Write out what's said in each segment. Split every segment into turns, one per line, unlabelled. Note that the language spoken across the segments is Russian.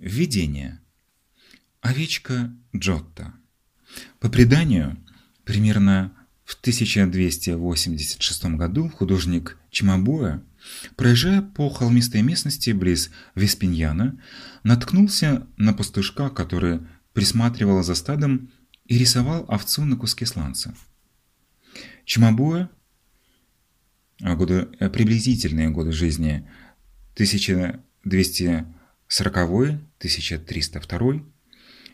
Введение. Овечка Джотто. По преданию, примерно в 1286 году художник Чимабуэ, проезжая по холмистой местности близ Веспиньяна, наткнулся на пастушка, который присматривал за стадом и рисовал овцу на куске сланца. Чимабуэ, годы, приблизительные годы жизни 1240-1302,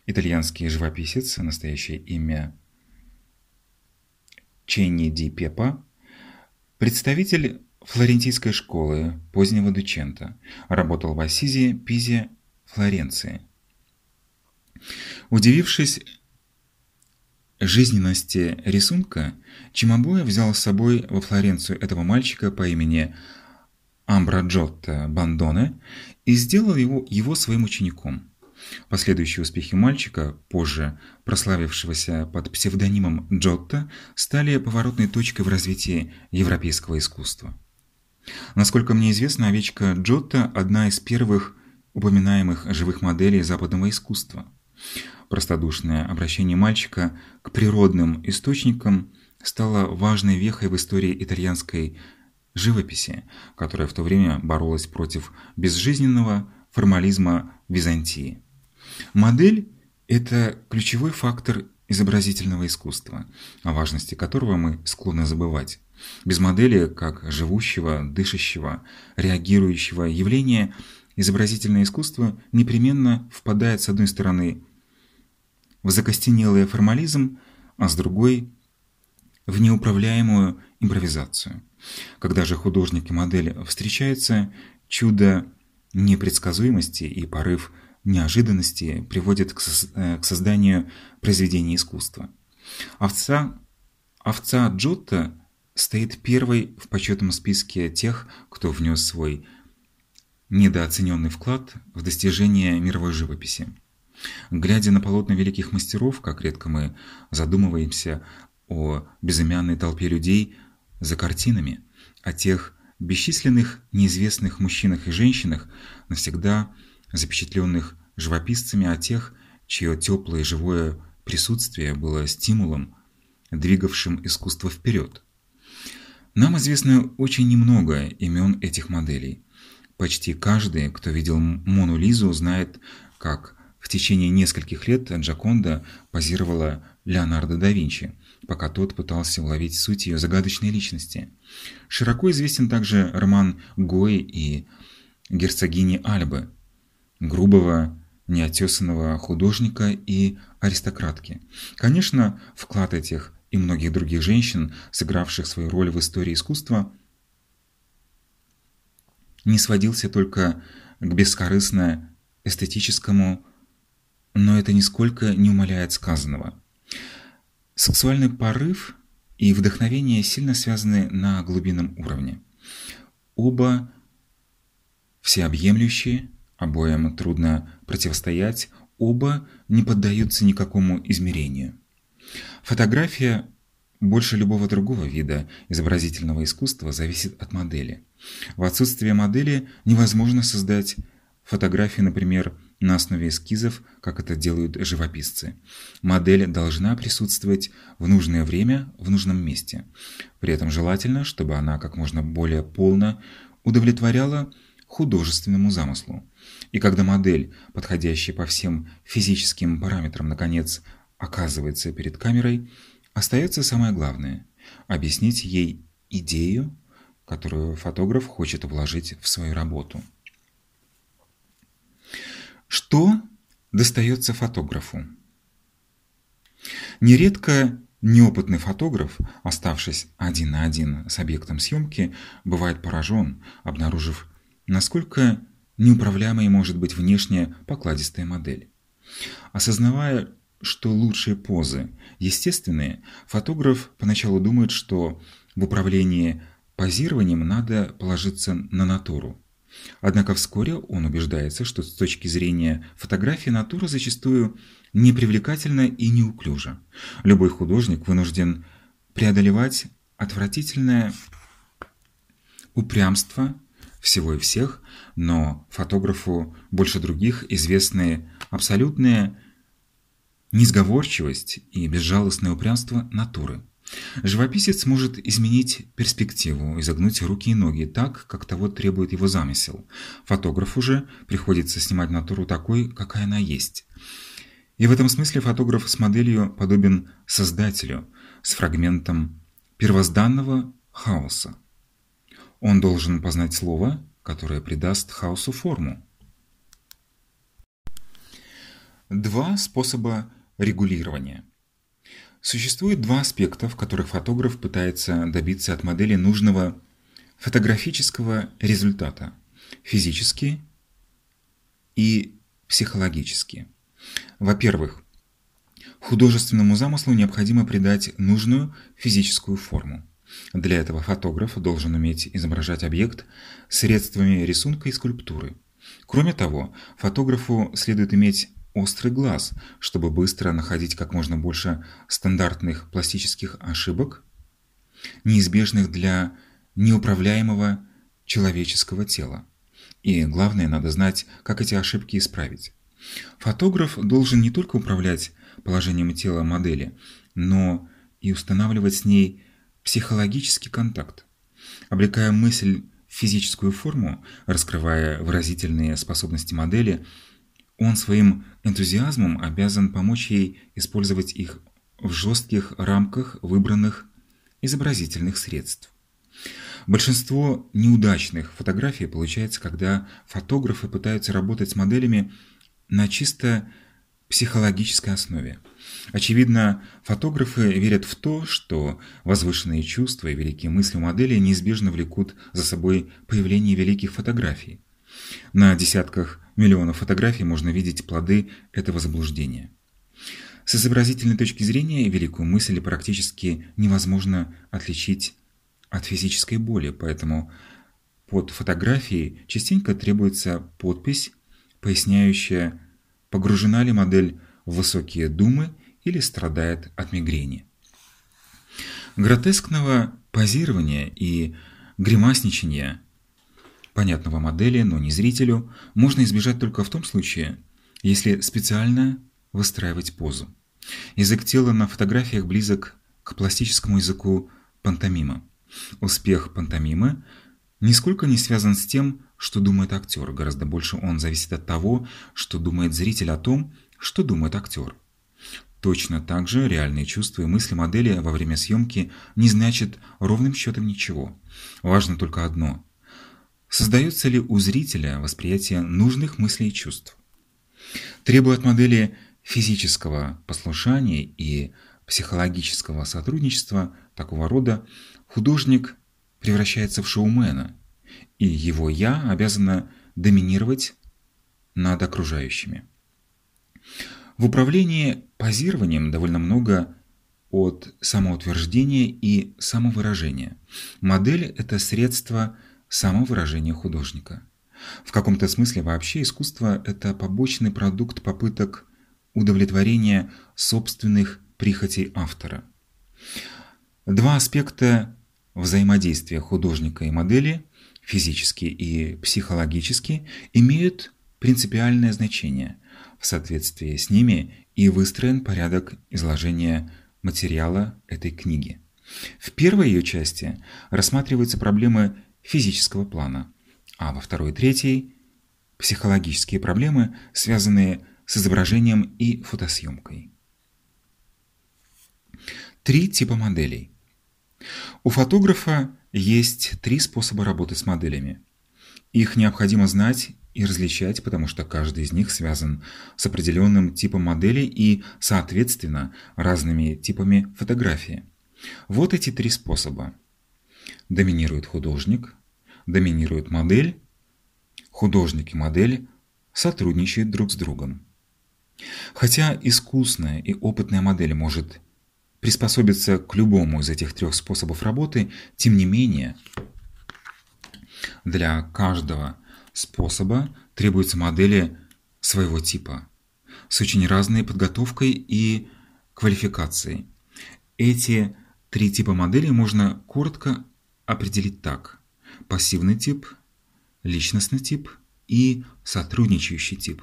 итальянский живописец, настоящее имя Ченни ди Пепа, представитель флорентийской школы позднего Дучента, работал в Ассизе, Пизе, Флоренции. Удивившись жизненности рисунка, Чимабуэ взял с собой во Флоренцию этого мальчика по имени Амбраджотто Бандоне и сделал его, его своим учеником. Последующие успехи мальчика, позже прославившегося под псевдонимом Джотто, стали поворотной точкой в развитии европейского искусства. Насколько мне известно, овечка Джотто – одна из первых упоминаемых живых моделей западного искусства. Простодушное обращение мальчика к природным источникам стало важной вехой в истории итальянской живописи, которая в то время боролась против безжизненного формализма Византии. Модель – это ключевой фактор изобразительного искусства, о важности которого мы склонны забывать. Без модели, как живущего, дышащего, реагирующего явления, изобразительное искусство непременно впадает с одной стороны в закостенелый формализм, а с другой – в неуправляемую импровизацию. Когда же художник и модель встречаются, чудо непредсказуемости и порыв – неожиданности приводит к, э, к созданию произведения искусства. Овца, овца Джотто стоит первой в почетном списке тех, кто внес свой недооцененный вклад в достижение мировой живописи. Глядя на полотна великих мастеров, как редко мы задумываемся о безымянной толпе людей за картинами, о тех бесчисленных неизвестных мужчинах и женщинах, навсегда запечатленных живописцами, а тех, чье теплое живое присутствие было стимулом, двигавшим искусство вперед. Нам известно очень немного имен этих моделей. Почти каждый, кто видел Мону Лизу, знает, как в течение нескольких лет Джаконда позировала Леонардо да Винчи, пока тот пытался уловить суть ее загадочной личности. Широко известен также роман Гои и герцогини Альбы, грубого, неотесанного художника и аристократки. Конечно, вклад этих и многих других женщин, сыгравших свою роль в истории искусства, не сводился только к бескорыстно эстетическому, но это нисколько не умаляет сказанного. Сексуальный порыв и вдохновение сильно связаны на глубинном уровне. Оба всеобъемлющие, Обоим трудно противостоять, оба не поддаются никакому измерению. Фотография больше любого другого вида изобразительного искусства зависит от модели. В отсутствие модели невозможно создать фотографии, например, на основе эскизов, как это делают живописцы. Модель должна присутствовать в нужное время, в нужном месте. При этом желательно, чтобы она как можно более полно удовлетворяла художественному замыслу. И когда модель, подходящая по всем физическим параметрам, наконец оказывается перед камерой, остается самое главное – объяснить ей идею, которую фотограф хочет вложить в свою работу. Что достается фотографу? Нередко неопытный фотограф, оставшись один на один с объектом съемки, бывает поражен, обнаружив, насколько неуправляемой может быть внешняя покладистая модель. Осознавая, что лучшие позы естественные, фотограф поначалу думает, что в управлении позированием надо положиться на натуру. Однако вскоре он убеждается, что с точки зрения фотографии натура зачастую непривлекательна и неуклюжа. Любой художник вынужден преодолевать отвратительное упрямство всего и всех, но фотографу больше других известны абсолютная несговорчивость и безжалостное упрямство натуры. Живописец может изменить перспективу, изогнуть руки и ноги так, как того требует его замысел. Фотографу же приходится снимать натуру такой, какая она есть. И в этом смысле фотограф с моделью подобен создателю, с фрагментом первозданного хаоса. Он должен познать слово, которое придаст хаосу форму. Два способа регулирования. Существует два аспекта, в которых фотограф пытается добиться от модели нужного фотографического результата – физически и психологически. Во-первых, художественному замыслу необходимо придать нужную физическую форму. Для этого фотограф должен уметь изображать объект средствами рисунка и скульптуры. Кроме того, фотографу следует иметь острый глаз, чтобы быстро находить как можно больше стандартных пластических ошибок, неизбежных для неуправляемого человеческого тела. И главное, надо знать, как эти ошибки исправить. Фотограф должен не только управлять положением тела модели, но и устанавливать с ней психологический контакт. Облекая мысль в физическую форму, раскрывая выразительные способности модели, он своим энтузиазмом обязан помочь ей использовать их в жестких рамках выбранных изобразительных средств. Большинство неудачных фотографий получается, когда фотографы пытаются работать с моделями на чисто психологической основе. Очевидно, фотографы верят в то, что возвышенные чувства и великие мысли модели неизбежно влекут за собой появление великих фотографий. На десятках миллионов фотографий можно видеть плоды этого заблуждения. С изобразительной точки зрения великую мысль практически невозможно отличить от физической боли, поэтому под фотографией частенько требуется подпись, поясняющая, погружена ли модель в высокие думы или страдает от мигрени. Гротескного позирования и гримасничания понятного модели, но не зрителю, можно избежать только в том случае, если специально выстраивать позу. Язык тела на фотографиях близок к пластическому языку пантомима. Успех пантомимы нисколько не связан с тем, что думает актер, гораздо больше он зависит от того, что думает зритель о том, что думает актер. Точно так же реальные чувства и мысли модели во время съемки не значат ровным счетом ничего. Важно только одно Создается ли у зрителя восприятие нужных мыслей и чувств? Требуя от модели физического послушания и психологического сотрудничества такого рода, художник превращается в шоумена, и его «я» обязано доминировать над окружающими. В управлении позированием довольно много от самоутверждения и самовыражения. Модель – это средство – самовыражение художника. В каком-то смысле вообще искусство – это побочный продукт попыток удовлетворения собственных прихотей автора. Два аспекта взаимодействия художника и модели, физический и психологический, имеют принципиальное значение. В соответствии с ними и выстроен порядок изложения материала этой книги. В первой ее части рассматриваются проблемы физического плана, а во второй и третьей – психологические проблемы, связанные с изображением и фотосъемкой. Три типа моделей. У фотографа есть три способа работы с моделями. Их необходимо знать и различать, потому что каждый из них связан с определенным типом модели и, соответственно, разными типами фотографии. Вот эти три способа. Доминирует художник, доминирует модель, художник и модель сотрудничают друг с другом. Хотя искусная и опытная модель может приспособиться к любому из этих трех способов работы, тем не менее, для каждого способа требуются модели своего типа, с очень разной подготовкой и квалификацией. Эти три типа моделей можно коротко определить так. Пассивный тип, личностный тип и сотрудничающий тип.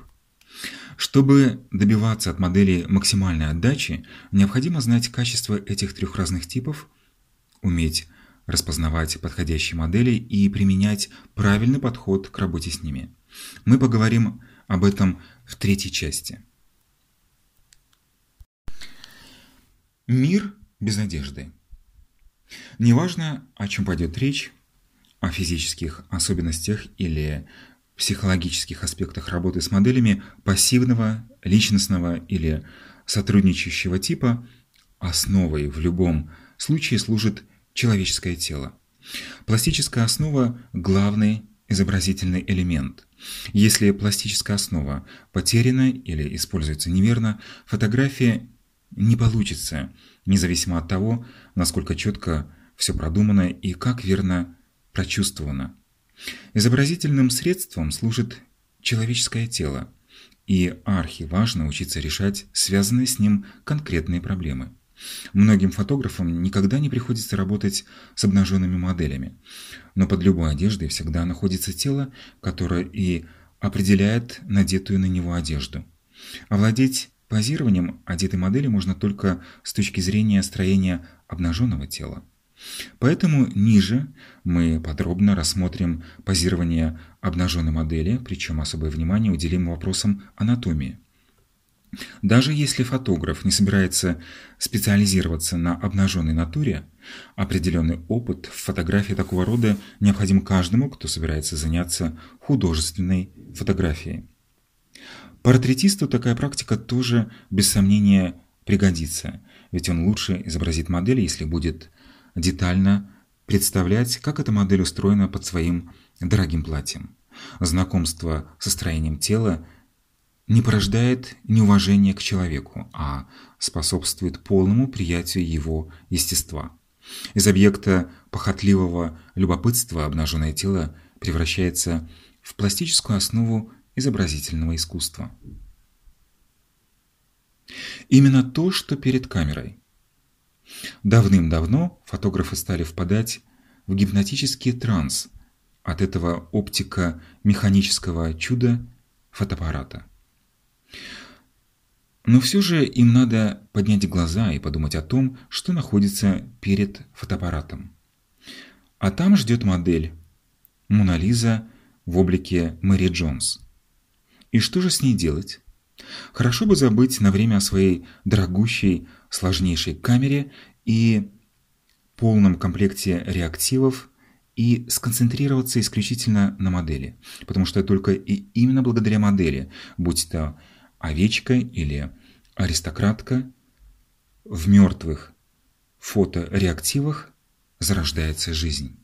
Чтобы добиваться от модели максимальной отдачи, необходимо знать качества этих трех разных типов, уметь распознавать подходящие модели и применять правильный подход к работе с ними. Мы поговорим об этом в третьей части. Мир без надежды. Неважно, о чем пойдет речь, о физических особенностях или психологических аспектах работы с моделями пассивного, личностного или сотрудничающего типа, основой в любом случае служит человеческое тело. Пластическая основа – главный изобразительный элемент. Если пластическая основа потеряна или используется неверно, фотография не получится, независимо от того, насколько четко все продумано и как верно прочувствовано. Изобразительным средством служит человеческое тело, и архиважно учиться решать связанные с ним конкретные проблемы. Многим фотографам никогда не приходится работать с обнаженными моделями, но под любой одеждой всегда находится тело, которое и определяет надетую на него одежду. Овладеть позированием одетой модели можно только с точки зрения строения обнаженного тела. Поэтому ниже мы подробно рассмотрим позирование обнаженной модели, причем особое внимание уделим вопросам анатомии. Даже если фотограф не собирается специализироваться на обнаженной натуре, определенный опыт в фотографии такого рода необходим каждому, кто собирается заняться художественной фотографией. Портретисту такая практика тоже, без сомнения, пригодится, ведь он лучше изобразит модель, если будет детально представлять, как эта модель устроена под своим дорогим платьем. Знакомство со строением тела не порождает неуважения к человеку, а способствует полному приятию его естества. Из объекта похотливого любопытства обнаженное тело превращается в пластическую основу изобразительного искусства. Именно то, что перед камерой. Давным-давно фотографы стали впадать в гипнотический транс от этого оптико-механического чуда фотоаппарата. Но все же им надо поднять глаза и подумать о том, что находится перед фотоаппаратом. А там ждет модель Мона Лиза в облике Мэри Джонс. И что же с ней делать? Хорошо бы забыть на время о своей дорогущей, сложнейшей камере и полном комплекте реактивов и сконцентрироваться исключительно на модели, потому что только и именно благодаря модели, будь то овечка или аристократка, в мертвых фотореактивах зарождается жизнь.